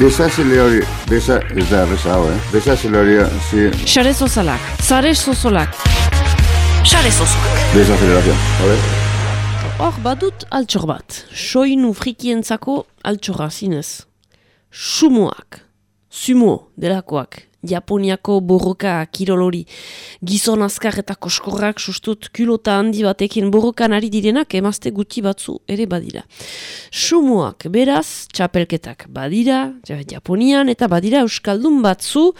Desazile hori, desa, ez da, besa hau, eh? Desazile hori, zi, Sare sozalak, zare sozolak. Sare sozolak. desazelerazio, hori? Hor, badut altxor bat. Soinu frikientzako altxorra zinez. Sumoak, sumo delakoak, Japoniako borroka kirolori, gizon azkar eta koskorrak sustut kulota handi batekin borrokan ari direnak emazte guti batzu ere badira. Sumoak, beraz, txapelketak badira, ja- Japonian eta badira Euskaldun batzu,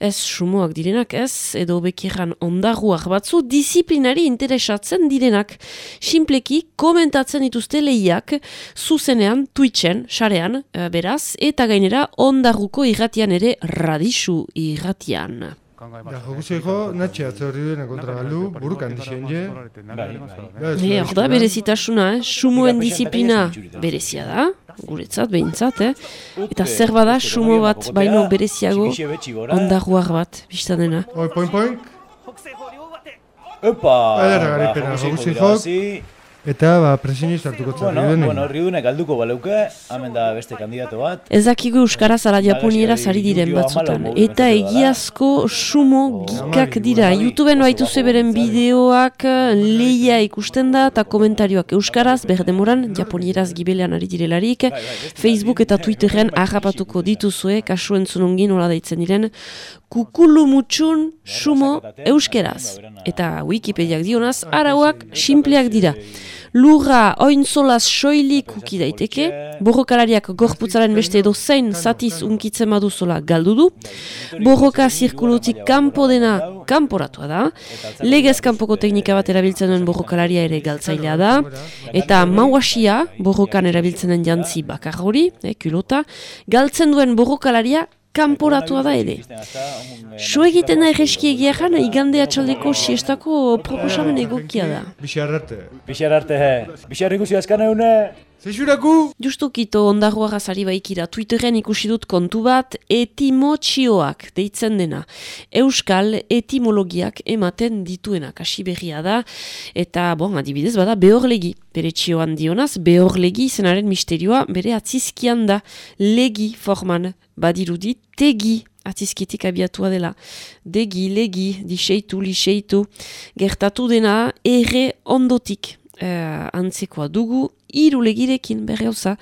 ez sumoak direnak ez, edo bekirran ondarruak batzu, disiplinari interesatzen direnak. Simpleki komentatzen dituzte lehiak zuzenean, Twitchen, sarean, eh, beraz, eta gainera ondarruko irratian ere radisu irratian. Ja, jokuzeko, natxe atzorri duena kontra galdu, burukan dixen je. E, hor da berezitasuna, eh? sumoen disiplina berezia da, guretzat, behintzat, eh? eta zer bada sumo bat baino bereziago ondarruak bat, biztan dena. Oi, poin, poin, Opa! Ederra garaipena, jokuzekok. Eta ba, presionist hartuko Bueno, tzari bueno, denen. riudunek galduko baleuke, hemen da beste kandidato bat. Ez dakigu euskaraz ala japoniera zari diren batzutan. Eta egiazko sumo gikak dira. YouTubeen baituze beren bideoak eh, lehia ikusten da eta komentarioak euskaraz, berdemoran, japonieraz gibelean ari direlarik. Facebook eta Twitterren harrapatuko dituzue, kasu entzunongin nola deitzen diren, kukulu mutxun sumo euskeraz. Eta Wikipediak dionaz, arauak simpleak dira. Lurra ointzolaz soilik uki daiteke, borrokalariak gorputzaren beste edo zein zatiz unkitzen baduzola galdu du, borroka zirkulutik kanpo dena kanporatua da, legez kanpoko teknika bat erabiltzen duen borrokalaria ere galtzailea da, eta mauasia, borrokan erabiltzen den jantzi bakar hori, eh, kulota, galtzen duen borrokalaria kanporatua da ere. So egiten da erreski egia jan, igande atxaldeko siestako proposamen egokia da. Bixar arte. Bixar arte, he. Bixar ikusi azkan eune. Zeixuraku! Justukito ondarroa gazari baikira Twitterren ikusi dut kontu bat etimotxioak deitzen dena. Euskal etimologiak ematen dituena kasi berria da eta bon, adibidez bada behorlegi. Bere txioan dionaz, behorlegi zenaren misterioa bere atzizkian da legi forman badirudi tegi atzizkitik abiatua dela. Degi, legi, diseitu, liseitu, gertatu dena erre ondotik eh, antzekoa dugu, hiru legirekin berreuza,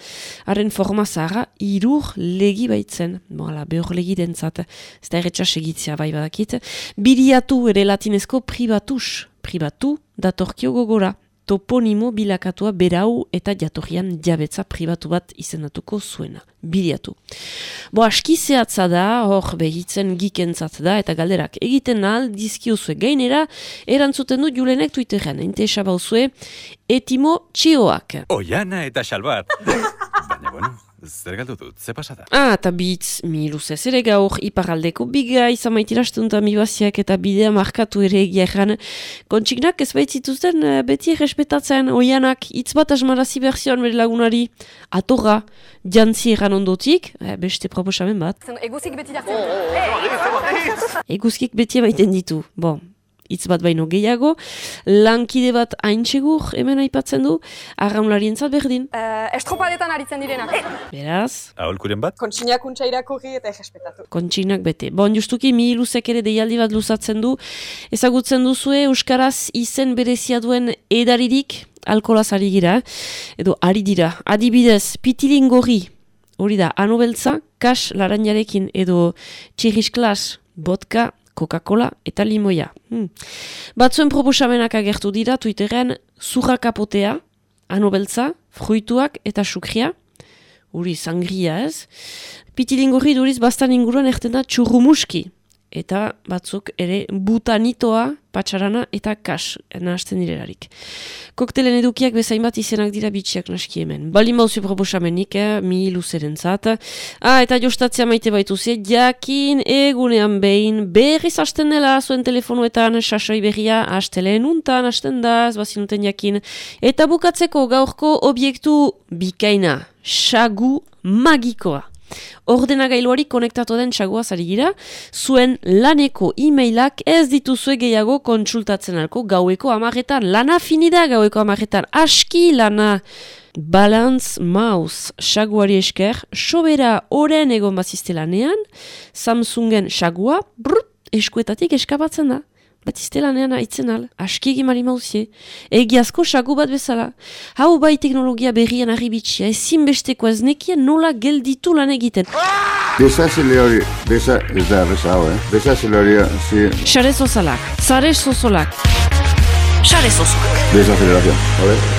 haren forma zaharra irur legi baitzen, boala, behor legi dentzat, ez da erretxa segitzea bai badakit, biriatu ere latinezko pribatus, pribatu datorkio gogora, toponimo bilakatua berau eta jatorrian jabetza pribatu bat izendatuko zuena. Biriatu. Bo, aski zehatza da, hor behitzen gikentzat da, eta galderak egiten ahal dizkiozue gainera, erantzuten du julenek Twitterren, ente esabauzue, etimo txioak. Oiana eta Xalbat. Baina, bueno, zer galdu dut, ze pasada? Ah, eta bitz, mi luzez ere gaur iparaldeko biga izan maitirastunta mi baziak eta bidea markatu ere egia egan. Kontsignak ez baitzituzten eh, beti errespetatzen oianak hitz bat asmarazi berzioan bere lagunari atorra jantzi egan ondotik, eh, beste proposamen bat. Eguzik beti jartzen. Eguzkik beti emaiten ditu. Bon, hitz bat baino gehiago, lankide bat haintxegur hemen aipatzen du, arraunlarientzat berdin. Uh, estropadetan aritzen direnak. Beraz, Aholkuren bat? Kontsinak untsa irakurri eta errespetatu. kontsignak bete. Bon, justuki mi luzek ere deialdi bat luzatzen du, ezagutzen duzue Euskaraz izen berezia duen edaririk, alkolaz ari gira, edo ari dira. Adibidez, pitilin gorri, hori da, anobeltza, kas laranjarekin, edo txirris klas, vodka, Coca-Cola eta limoia. Hmm. Batzuen proposamenak agertu dira Twitterren zurra kapotea, anobeltza, fruituak eta sukria, uri sangria ez. Pitilingorri duriz bastan inguruan erten da txurrumuski. Eta batzuk ere butanitoa, patxarana eta kas nahazten direlarik. Koktelen edukiak bezain bat izenak dira bitxiak naski hemen. Balin bauzu proposamenik, eh, mi luzeren zat. Ah, eta jostatzea maite baitu ze, jakin egunean behin, berriz hasten dela zuen telefonuetan, sasoi berria, hasteleen untan, hasten da, ez bazinuten jakin. Eta bukatzeko gaurko obiektu bikaina, sagu magikoa. Ordenagailuari konektatu den txagoa zari zuen laneko e-mailak ez dituzue gehiago kontsultatzen alko gaueko amaretan. Lana finida gaueko amaretan. Aski lana Balance Mouse saguari esker, sobera oren egon bazizte lanean, Samsungen sagua, brut, eskuetatik eskapatzen da. Batizte lanean haitzen al, aski egimari mauzie. Egiazko sagu bat bezala. Hau bai teknologia berrian arribitxia, ezin besteko ez nekien nola gelditu lan egiten. Desazile hori, desa, ez da erreza hau, eh? Desazile hori, zi, Xare zozalak, zare zozolak. Xare zozolak. desaceleración, ¿vale?